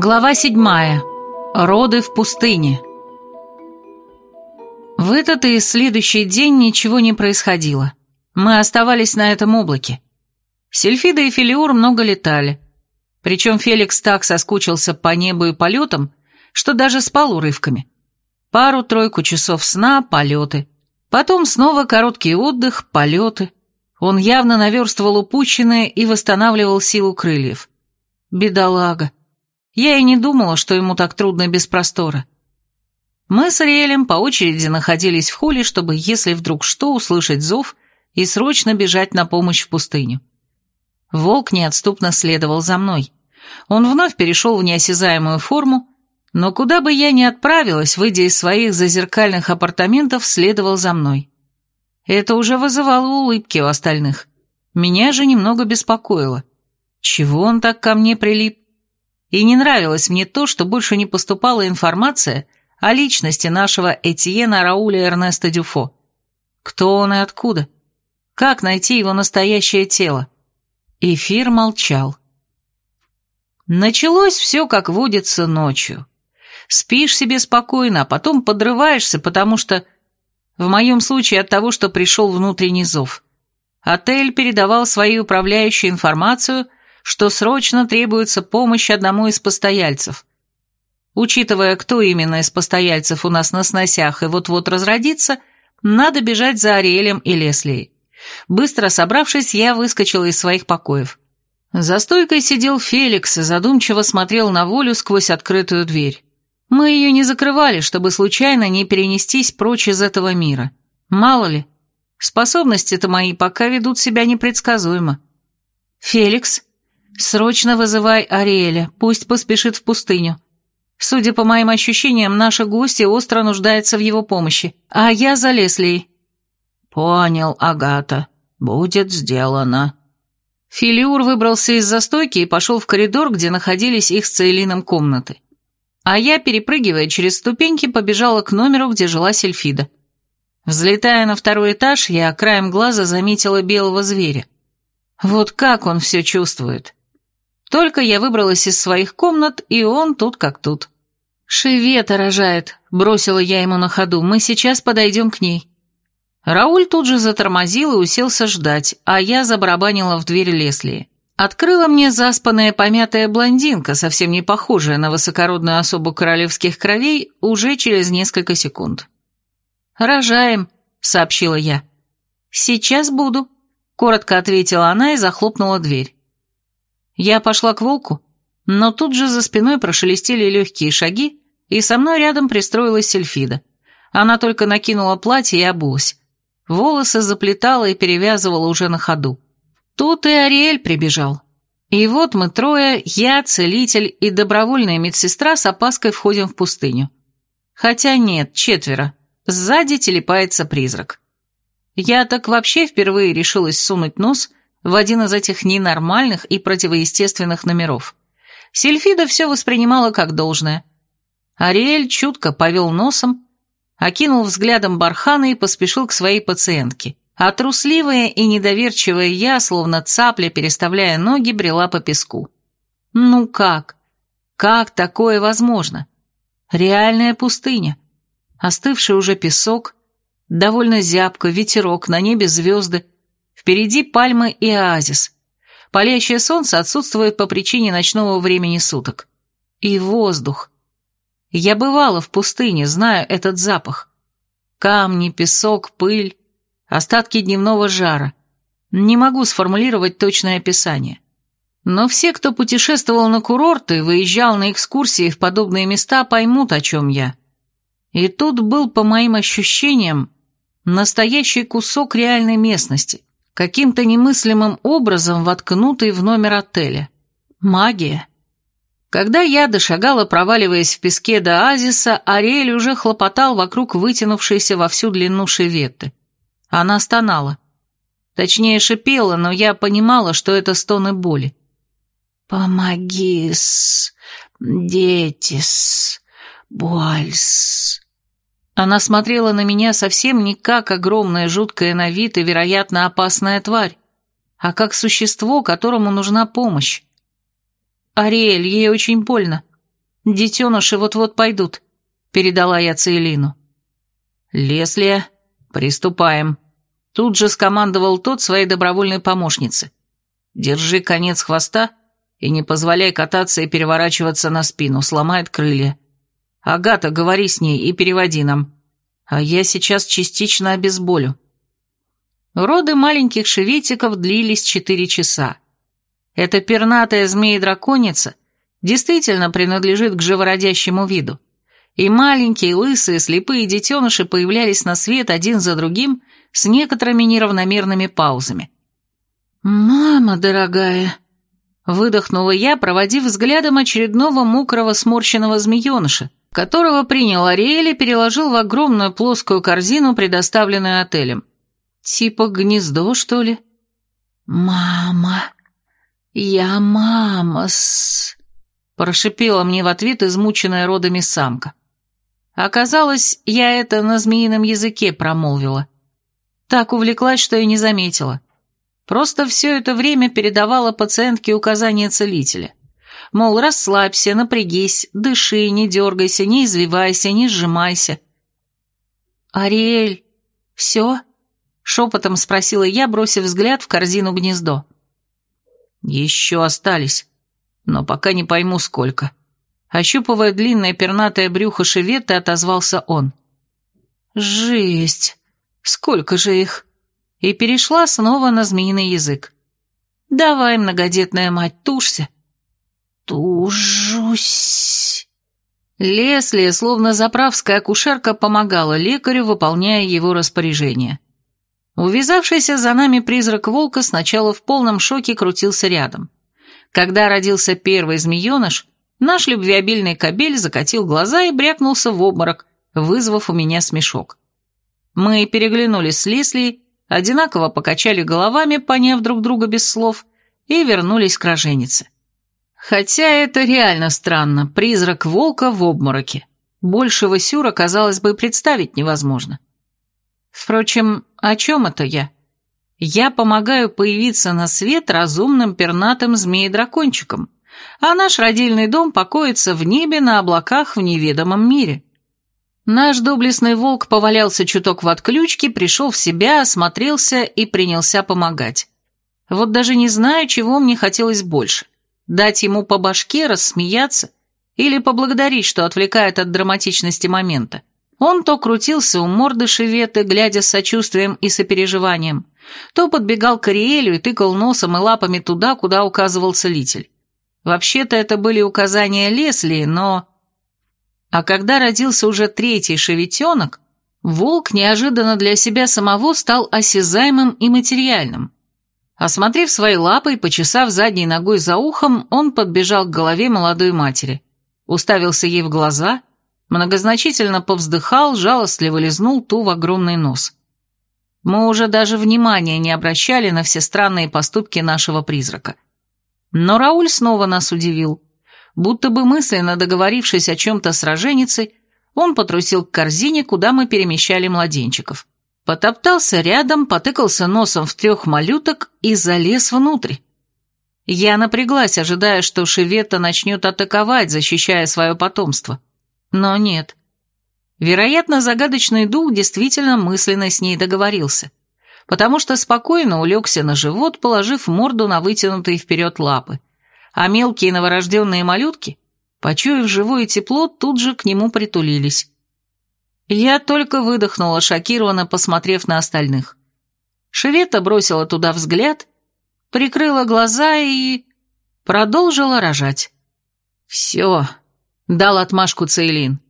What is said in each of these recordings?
Глава седьмая. Роды в пустыне. В этот и следующий день ничего не происходило. Мы оставались на этом облаке. Сельфида и Филиур много летали. Причем Феликс так соскучился по небу и полетам, что даже спал урывками. Пару-тройку часов сна, полеты. Потом снова короткий отдых, полеты. Он явно наверстывал упущенное и восстанавливал силу крыльев. Бедолага. Я и не думала, что ему так трудно без простора. Мы с Ариэлем по очереди находились в холле, чтобы, если вдруг что, услышать зов и срочно бежать на помощь в пустыню. Волк неотступно следовал за мной. Он вновь перешел в неосязаемую форму, но куда бы я ни отправилась, выйдя из своих зазеркальных апартаментов, следовал за мной. Это уже вызывало улыбки у остальных. Меня же немного беспокоило. Чего он так ко мне прилип? И не нравилось мне то, что больше не поступала информация о личности нашего Этьена Рауля Эрнеста Дюфо. Кто он и откуда? Как найти его настоящее тело? Эфир молчал. Началось все, как водится, ночью. Спишь себе спокойно, а потом подрываешься, потому что... В моем случае от того, что пришел внутренний зов. Отель передавал своей управляющей информацию – что срочно требуется помощь одному из постояльцев. Учитывая, кто именно из постояльцев у нас на сносях и вот-вот разродится, надо бежать за Ариэлем и Леслией. Быстро собравшись, я выскочила из своих покоев. За стойкой сидел Феликс и задумчиво смотрел на волю сквозь открытую дверь. Мы ее не закрывали, чтобы случайно не перенестись прочь из этого мира. Мало ли, способности-то мои пока ведут себя непредсказуемо. «Феликс?» «Срочно вызывай Ариэля, пусть поспешит в пустыню. Судя по моим ощущениям, наша гостья остро нуждается в его помощи, а я за Леслией». «Понял, Агата. Будет сделано». Филиур выбрался из застойки и пошел в коридор, где находились их с Цейлином комнаты. А я, перепрыгивая через ступеньки, побежала к номеру, где жила Сельфида. Взлетая на второй этаж, я краем глаза заметила белого зверя. Вот как он все чувствует. Только я выбралась из своих комнат, и он тут как тут. «Шевета рожает», — бросила я ему на ходу, — «мы сейчас подойдем к ней». Рауль тут же затормозил и уселся ждать, а я забарабанила в дверь Лесли. Открыла мне заспанная помятая блондинка, совсем не похожая на высокородную особу королевских кровей, уже через несколько секунд. «Рожаем», — сообщила я. «Сейчас буду», — коротко ответила она и захлопнула дверь. Я пошла к волку, но тут же за спиной прошелестели легкие шаги, и со мной рядом пристроилась Сельфида. Она только накинула платье и обулась. Волосы заплетала и перевязывала уже на ходу. Тут и Ариэль прибежал. И вот мы трое, я, целитель и добровольная медсестра с опаской входим в пустыню. Хотя нет, четверо. Сзади телепается призрак. Я так вообще впервые решилась сунуть нос в один из этих ненормальных и противоестественных номеров. Сильфида все воспринимала как должное. Ариэль чутко повел носом, окинул взглядом бархана и поспешил к своей пациентке. А трусливая и недоверчивая я, словно цапля, переставляя ноги, брела по песку. Ну как? Как такое возможно? Реальная пустыня. Остывший уже песок, довольно зябко, ветерок, на небе звезды — Впереди пальмы и оазис. Палящее солнце отсутствует по причине ночного времени суток. И воздух. Я бывала в пустыне, знаю этот запах. Камни, песок, пыль, остатки дневного жара. Не могу сформулировать точное описание. Но все, кто путешествовал на курорты, выезжал на экскурсии в подобные места, поймут, о чем я. И тут был, по моим ощущениям, настоящий кусок реальной местности каким-то немыслимым образом воткнутый в номер отеля. Магия. Когда я дошагала, проваливаясь в песке до оазиса, Ариэль уже хлопотал вокруг вытянувшейся во всю длину шеветты. Она стонала. Точнее, шипела, но я понимала, что это стоны боли. «Помоги-с, дети-с, буальс». Она смотрела на меня совсем не как огромная, жуткая на вид и, вероятно, опасная тварь, а как существо, которому нужна помощь. «Ариэль, ей очень больно», Детеныши вот-вот пойдут», — передала я Цейлину. «Леслия, приступаем», — тут же скомандовал тот своей добровольной помощнице. «Держи конец хвоста и не позволяй кататься и переворачиваться на спину, сломает крылья. Агата, говори с ней и переводи нам. А я сейчас частично обезболю». Роды маленьких шеветиков длились четыре часа. Эта пернатая змея-драконица действительно принадлежит к живородящему виду. И маленькие, лысые, слепые детеныши появлялись на свет один за другим с некоторыми неравномерными паузами. «Мама дорогая!» Выдохнула я, проводив взглядом очередного мокрого сморщенного змееныша, которого принял Ариэль и переложил в огромную плоскую корзину, предоставленную отелем. Типа гнездо, что ли? «Мама! Я мама-с!» Прошипела мне в ответ измученная родами самка. Оказалось, я это на змеином языке промолвила. Так увлеклась, что и не заметила. Просто все это время передавала пациентке указания целителя. Мол, расслабься, напрягись, дыши, не дергайся, не извивайся, не сжимайся. «Ариэль, все?» — шепотом спросила я, бросив взгляд в корзину гнездо. «Еще остались, но пока не пойму, сколько». Ощупывая длинное пернатое брюхо шеветы, отозвался он. «Жесть! Сколько же их!» и перешла снова на змеиный язык. «Давай, многодетная мать, тушься». «Тужусь». Лесли, словно заправская акушерка, помогала лекарю, выполняя его распоряжение. Увязавшийся за нами призрак волка сначала в полном шоке крутился рядом. Когда родился первый змееныш, наш любвеобильный кобель закатил глаза и брякнулся в обморок, вызвав у меня смешок. Мы переглянулись с Лесли одинаково покачали головами, поняв друг друга без слов, и вернулись к роженице. Хотя это реально странно, призрак волка в обмороке. Большего сюра, казалось бы, представить невозможно. Впрочем, о чем это я? Я помогаю появиться на свет разумным пернатым змеи-дракончикам, а наш родильный дом покоится в небе на облаках в неведомом мире. Наш доблестный волк повалялся чуток в отключке, пришел в себя, осмотрелся и принялся помогать. Вот даже не знаю, чего мне хотелось больше. Дать ему по башке, рассмеяться или поблагодарить, что отвлекает от драматичности момента. Он то крутился у морды шеветы, глядя с сочувствием и сопереживанием, то подбегал к Ариэлю и тыкал носом и лапами туда, куда указывал целитель. Вообще-то это были указания Лесли, но а когда родился уже третий шеветенок, волк неожиданно для себя самого стал осязаемым и материальным. Осмотрев свои лапы и почесав задней ногой за ухом, он подбежал к голове молодой матери, уставился ей в глаза, многозначительно повздыхал, жалостливо лизнул ту в огромный нос. Мы уже даже внимания не обращали на все странные поступки нашего призрака. Но Рауль снова нас удивил – Будто бы мысленно договорившись о чем-то с роженицей, он потрусил к корзине, куда мы перемещали младенчиков. Потоптался рядом, потыкался носом в трех малюток и залез внутрь. Я напряглась, ожидая, что Шевета начнет атаковать, защищая свое потомство. Но нет. Вероятно, загадочный дух действительно мысленно с ней договорился, потому что спокойно улегся на живот, положив морду на вытянутые вперед лапы а мелкие новорожденные малютки, почуяв живое тепло, тут же к нему притулились. Я только выдохнула, шокированно посмотрев на остальных. Шевета бросила туда взгляд, прикрыла глаза и... продолжила рожать. «Все», — дал отмашку Цейлин.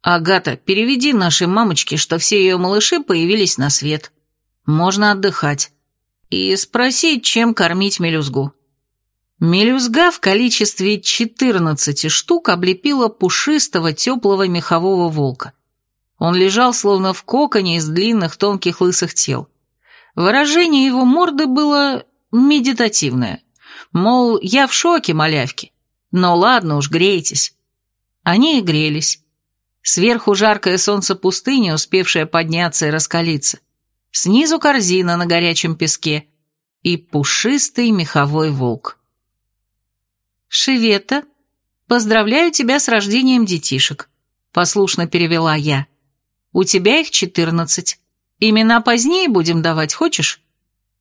«Агата, переведи нашей мамочке, что все ее малыши появились на свет. Можно отдыхать. И спросить, чем кормить мелюзгу». Мелюзга в количестве 14 штук облепила пушистого теплого мехового волка. Он лежал словно в коконе из длинных тонких лысых тел. Выражение его морды было медитативное. Мол, я в шоке, малявки. Но ладно уж, грейтесь. Они и грелись. Сверху жаркое солнце пустыни, успевшее подняться и раскалиться. Снизу корзина на горячем песке. И пушистый меховой волк. «Шевета, «Поздравляю тебя с рождением детишек», — послушно перевела я. «У тебя их четырнадцать. Имена позднее будем давать, хочешь?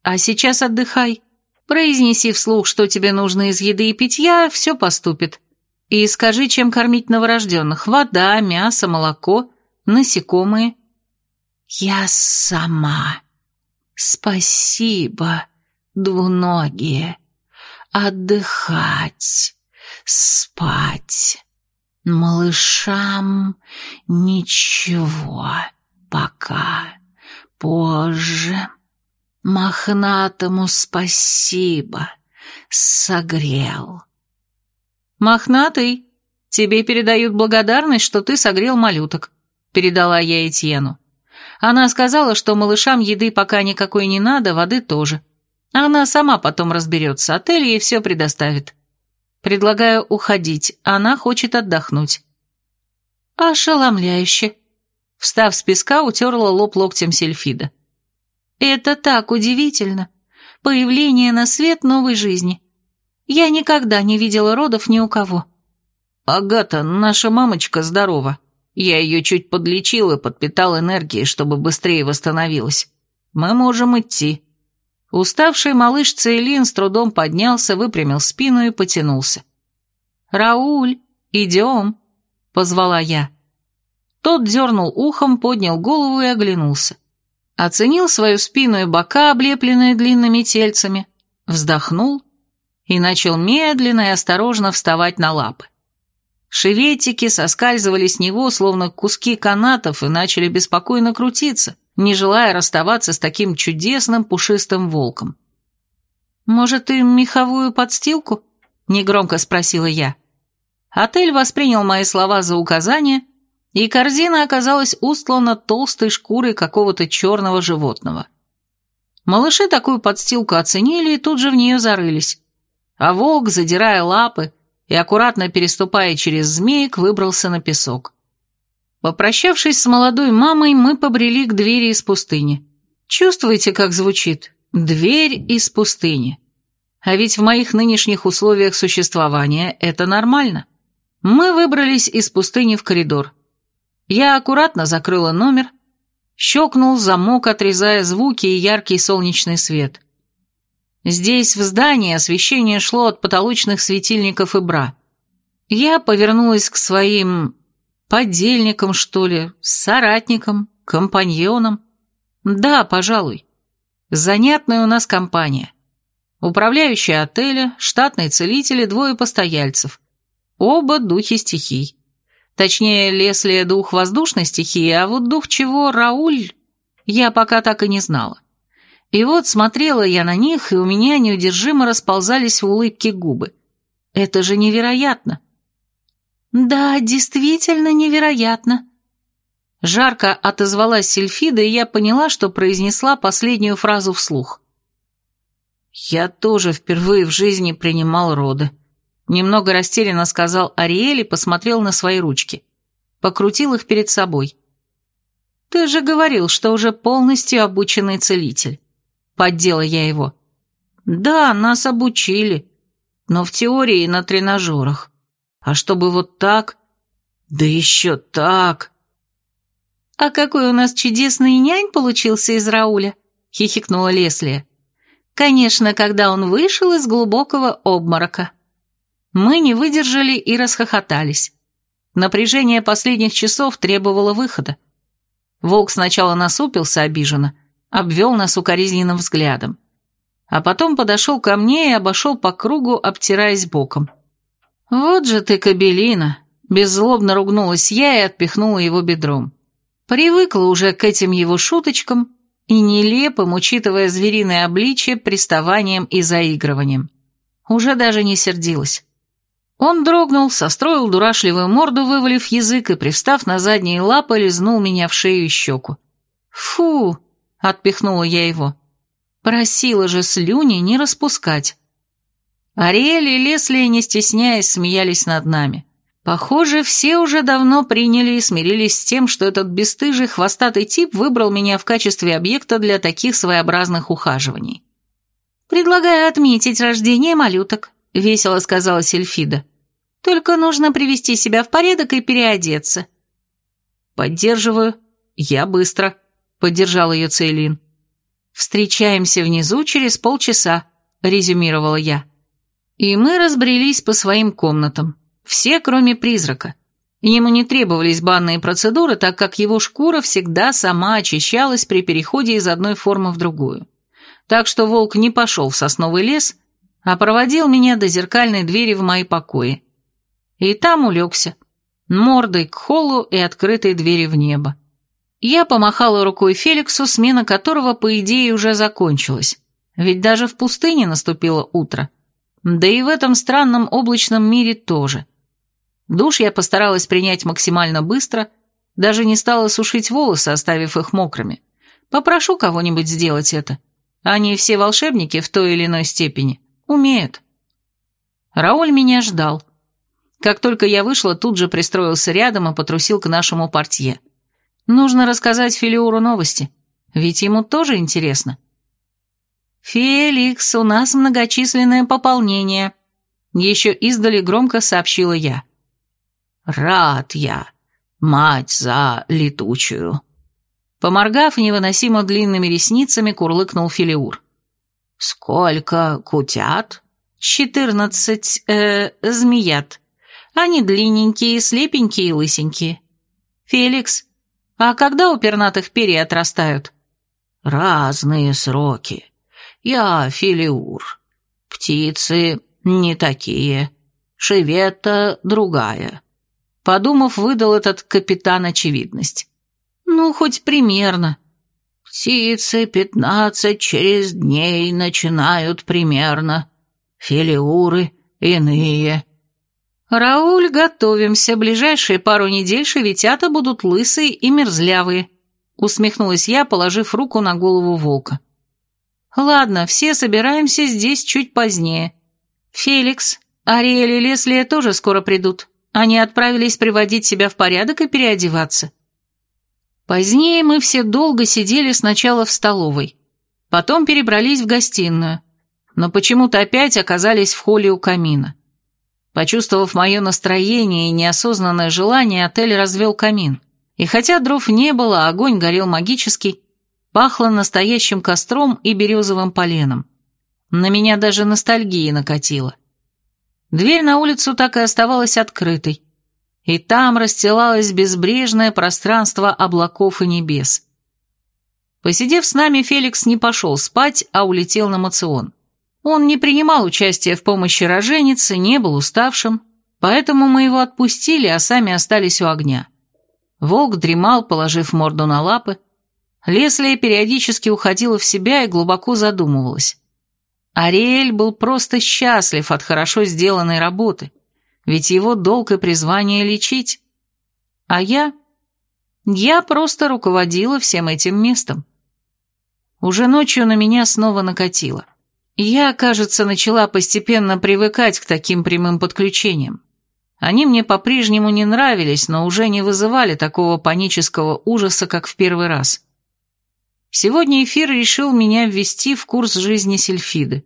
А сейчас отдыхай. Произнеси вслух, что тебе нужно из еды и питья, все поступит. И скажи, чем кормить новорожденных. Вода, мясо, молоко, насекомые». «Я сама. Спасибо, двуногие. Отдыхать, спать. Малышам ничего пока. Позже. Мохнатому спасибо. Согрел». «Мохнатый, тебе передают благодарность, что ты согрел малюток», — передала я Этьену. Она сказала, что малышам еды пока никакой не надо, воды тоже. Она сама потом разберется, отель ей все предоставит. Предлагаю уходить, она хочет отдохнуть. Ошеломляюще. Встав с песка, утерла лоб локтем Сельфида. Это так удивительно. Появление на свет новой жизни. Я никогда не видела родов ни у кого. Агата, наша мамочка здорова. Я ее чуть подлечил и подпитал энергией, чтобы быстрее восстановилась. Мы можем идти». Уставший малыш Цейлин с трудом поднялся, выпрямил спину и потянулся. «Рауль, идем», — позвала я. Тот дернул ухом, поднял голову и оглянулся. Оценил свою спину и бока, облепленные длинными тельцами, вздохнул и начал медленно и осторожно вставать на лапы. Шеветики соскальзывали с него, словно куски канатов, и начали беспокойно крутиться, не желая расставаться с таким чудесным пушистым волком. «Может, им меховую подстилку?» — негромко спросила я. Отель воспринял мои слова за указание, и корзина оказалась устлана толстой шкурой какого-то черного животного. Малыши такую подстилку оценили и тут же в нее зарылись. А волк, задирая лапы, и, аккуратно переступая через змеек, выбрался на песок. Попрощавшись с молодой мамой, мы побрели к двери из пустыни. Чувствуете, как звучит? Дверь из пустыни. А ведь в моих нынешних условиях существования это нормально. Мы выбрались из пустыни в коридор. Я аккуратно закрыла номер, щелкнул замок, отрезая звуки и яркий солнечный свет. Здесь, в здании, освещение шло от потолочных светильников и бра. Я повернулась к своим подельникам, что ли, соратникам, компаньонам. Да, пожалуй. Занятная у нас компания. Управляющий отеля, штатные целители, двое постояльцев. Оба духи стихий. Точнее, Лесли дух воздушной стихии, а вот дух чего, Рауль, я пока так и не знала. И вот смотрела я на них, и у меня неудержимо расползались в улыбке губы. Это же невероятно. Да, действительно невероятно. Жарко отозвалась Сильфида, и я поняла, что произнесла последнюю фразу вслух. «Я тоже впервые в жизни принимал роды», — немного растерянно сказал Ариэль и посмотрел на свои ручки. Покрутил их перед собой. «Ты же говорил, что уже полностью обученный целитель». Поддела я его. Да, нас обучили, но в теории и на тренажерах. А чтобы вот так, да еще так... «А какой у нас чудесный нянь получился из Рауля!» — хихикнула Леслия. «Конечно, когда он вышел из глубокого обморока». Мы не выдержали и расхохотались. Напряжение последних часов требовало выхода. Волк сначала насупился обиженно, обвел нас укоризненным взглядом. А потом подошел ко мне и обошел по кругу, обтираясь боком. «Вот же ты, кабелина!» Беззлобно ругнулась я и отпихнула его бедром. Привыкла уже к этим его шуточкам и нелепым, учитывая звериное обличие, приставанием и заигрыванием. Уже даже не сердилась. Он дрогнул, состроил дурашливую морду, вывалив язык и, привстав на задние лапы, лизнул меня в шею и щеку. «Фу!» — отпихнула я его. Просила же слюни не распускать. Ариэль и Лесли, не стесняясь, смеялись над нами. Похоже, все уже давно приняли и смирились с тем, что этот бесстыжий хвостатый тип выбрал меня в качестве объекта для таких своеобразных ухаживаний. «Предлагаю отметить рождение малюток», — весело сказала Сельфида. Только нужно привести себя в порядок и переодеться». «Поддерживаю. Я быстро», — поддержал ее Цейлин. «Встречаемся внизу через полчаса», — резюмировала я. И мы разбрелись по своим комнатам. Все, кроме призрака. Ему не требовались банные процедуры, так как его шкура всегда сама очищалась при переходе из одной формы в другую. Так что волк не пошел в сосновый лес, а проводил меня до зеркальной двери в мои покои. И там улегся, мордой к холлу и открытой двери в небо. Я помахала рукой Феликсу, смена которого, по идее, уже закончилась, ведь даже в пустыне наступило утро. Да и в этом странном облачном мире тоже – Душ я постаралась принять максимально быстро, даже не стала сушить волосы, оставив их мокрыми. Попрошу кого-нибудь сделать это. Они все волшебники в той или иной степени. Умеют. Рауль меня ждал. Как только я вышла, тут же пристроился рядом и потрусил к нашему портье. Нужно рассказать Филиуру новости, ведь ему тоже интересно. «Феликс, у нас многочисленное пополнение», — еще издали громко сообщила я. Рад я, мать за летучую. Поморгав невыносимо длинными ресницами, курлыкнул Филиур. Сколько кутят? Четырнадцать, э, змеят. Они длинненькие, слепенькие и лысенькие. Феликс, а когда у пернатых перья отрастают? Разные сроки. Я Филиур. Птицы не такие. Шевета другая. Подумав, выдал этот капитан очевидность. Ну, хоть примерно. Птицы пятнадцать через дней начинают примерно. Филиуры иные. Рауль, готовимся. Ближайшие пару недель шевитята будут лысые и мерзлявые. Усмехнулась я, положив руку на голову волка. Ладно, все собираемся здесь чуть позднее. Феликс, Ариэль и Леслия тоже скоро придут. Они отправились приводить себя в порядок и переодеваться. Позднее мы все долго сидели сначала в столовой, потом перебрались в гостиную, но почему-то опять оказались в холле у камина. Почувствовав мое настроение и неосознанное желание, отель развел камин. И хотя дров не было, огонь горел магический, пахло настоящим костром и березовым поленом. На меня даже ностальгия накатила. Дверь на улицу так и оставалась открытой, и там расстилалось безбрежное пространство облаков и небес. Посидев с нами, Феликс не пошел спать, а улетел на мацион. Он не принимал участия в помощи роженице, не был уставшим, поэтому мы его отпустили, а сами остались у огня. Волк дремал, положив морду на лапы. Леслия периодически уходила в себя и глубоко задумывалась. Ариэль был просто счастлив от хорошо сделанной работы, ведь его долг и призвание лечить. А я... Я просто руководила всем этим местом. Уже ночью на меня снова накатило. Я, кажется, начала постепенно привыкать к таким прямым подключениям. Они мне по-прежнему не нравились, но уже не вызывали такого панического ужаса, как в первый раз. Сегодня эфир решил меня ввести в курс жизни Сильфиды.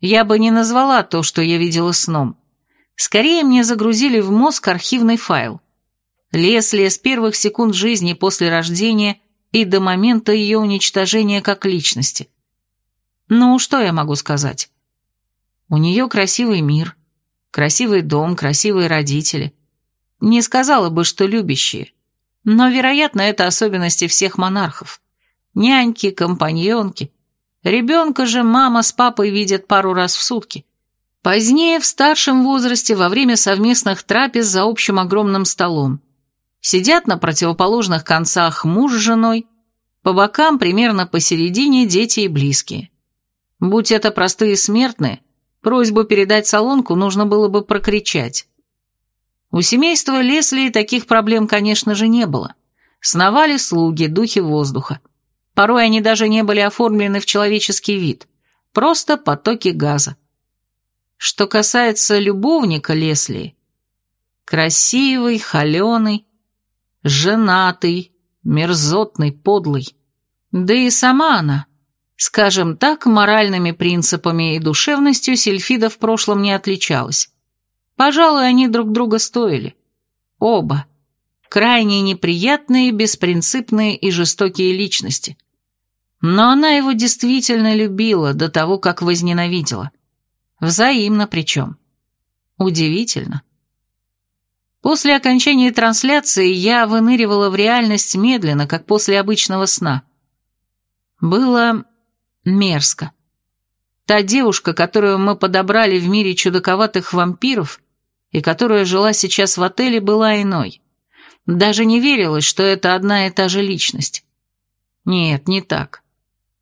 Я бы не назвала то, что я видела сном. Скорее мне загрузили в мозг архивный файл. Лесли с первых секунд жизни после рождения и до момента ее уничтожения как личности. Ну, что я могу сказать? У нее красивый мир, красивый дом, красивые родители. Не сказала бы, что любящие. Но, вероятно, это особенности всех монархов няньки, компаньонки. Ребенка же мама с папой видят пару раз в сутки. Позднее, в старшем возрасте, во время совместных трапез за общим огромным столом. Сидят на противоположных концах муж с женой, по бокам, примерно посередине, дети и близкие. Будь это простые смертные, просьбу передать солонку нужно было бы прокричать. У семейства Лесли таких проблем, конечно же, не было. Сновали слуги, духи воздуха. Порой они даже не были оформлены в человеческий вид, просто потоки газа. Что касается любовника Лесли, красивый, холеный, женатый, мерзотный, подлый. Да и сама она, скажем так, моральными принципами и душевностью Сильфида в прошлом не отличалась. Пожалуй, они друг друга стоили. Оба. Крайне неприятные, беспринципные и жестокие личности. Но она его действительно любила до того, как возненавидела. Взаимно причем. Удивительно. После окончания трансляции я выныривала в реальность медленно, как после обычного сна. Было мерзко. Та девушка, которую мы подобрали в мире чудаковатых вампиров и которая жила сейчас в отеле, была иной. Даже не верилось, что это одна и та же личность. Нет, не так.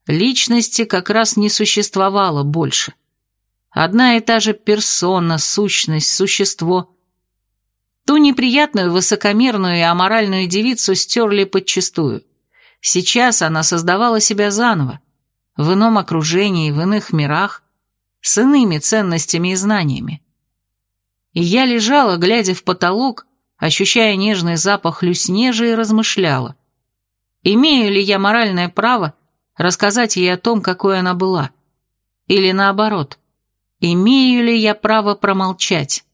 Личности как раз не существовало больше. Одна и та же персона, сущность, существо. Ту неприятную, высокомерную и аморальную девицу стерли подчистую. Сейчас она создавала себя заново, в ином окружении, в иных мирах, с иными ценностями и знаниями. И я лежала, глядя в потолок, ощущая нежный запах люснежи и размышляла. Имею ли я моральное право рассказать ей о том, какой она была? Или наоборот, имею ли я право промолчать?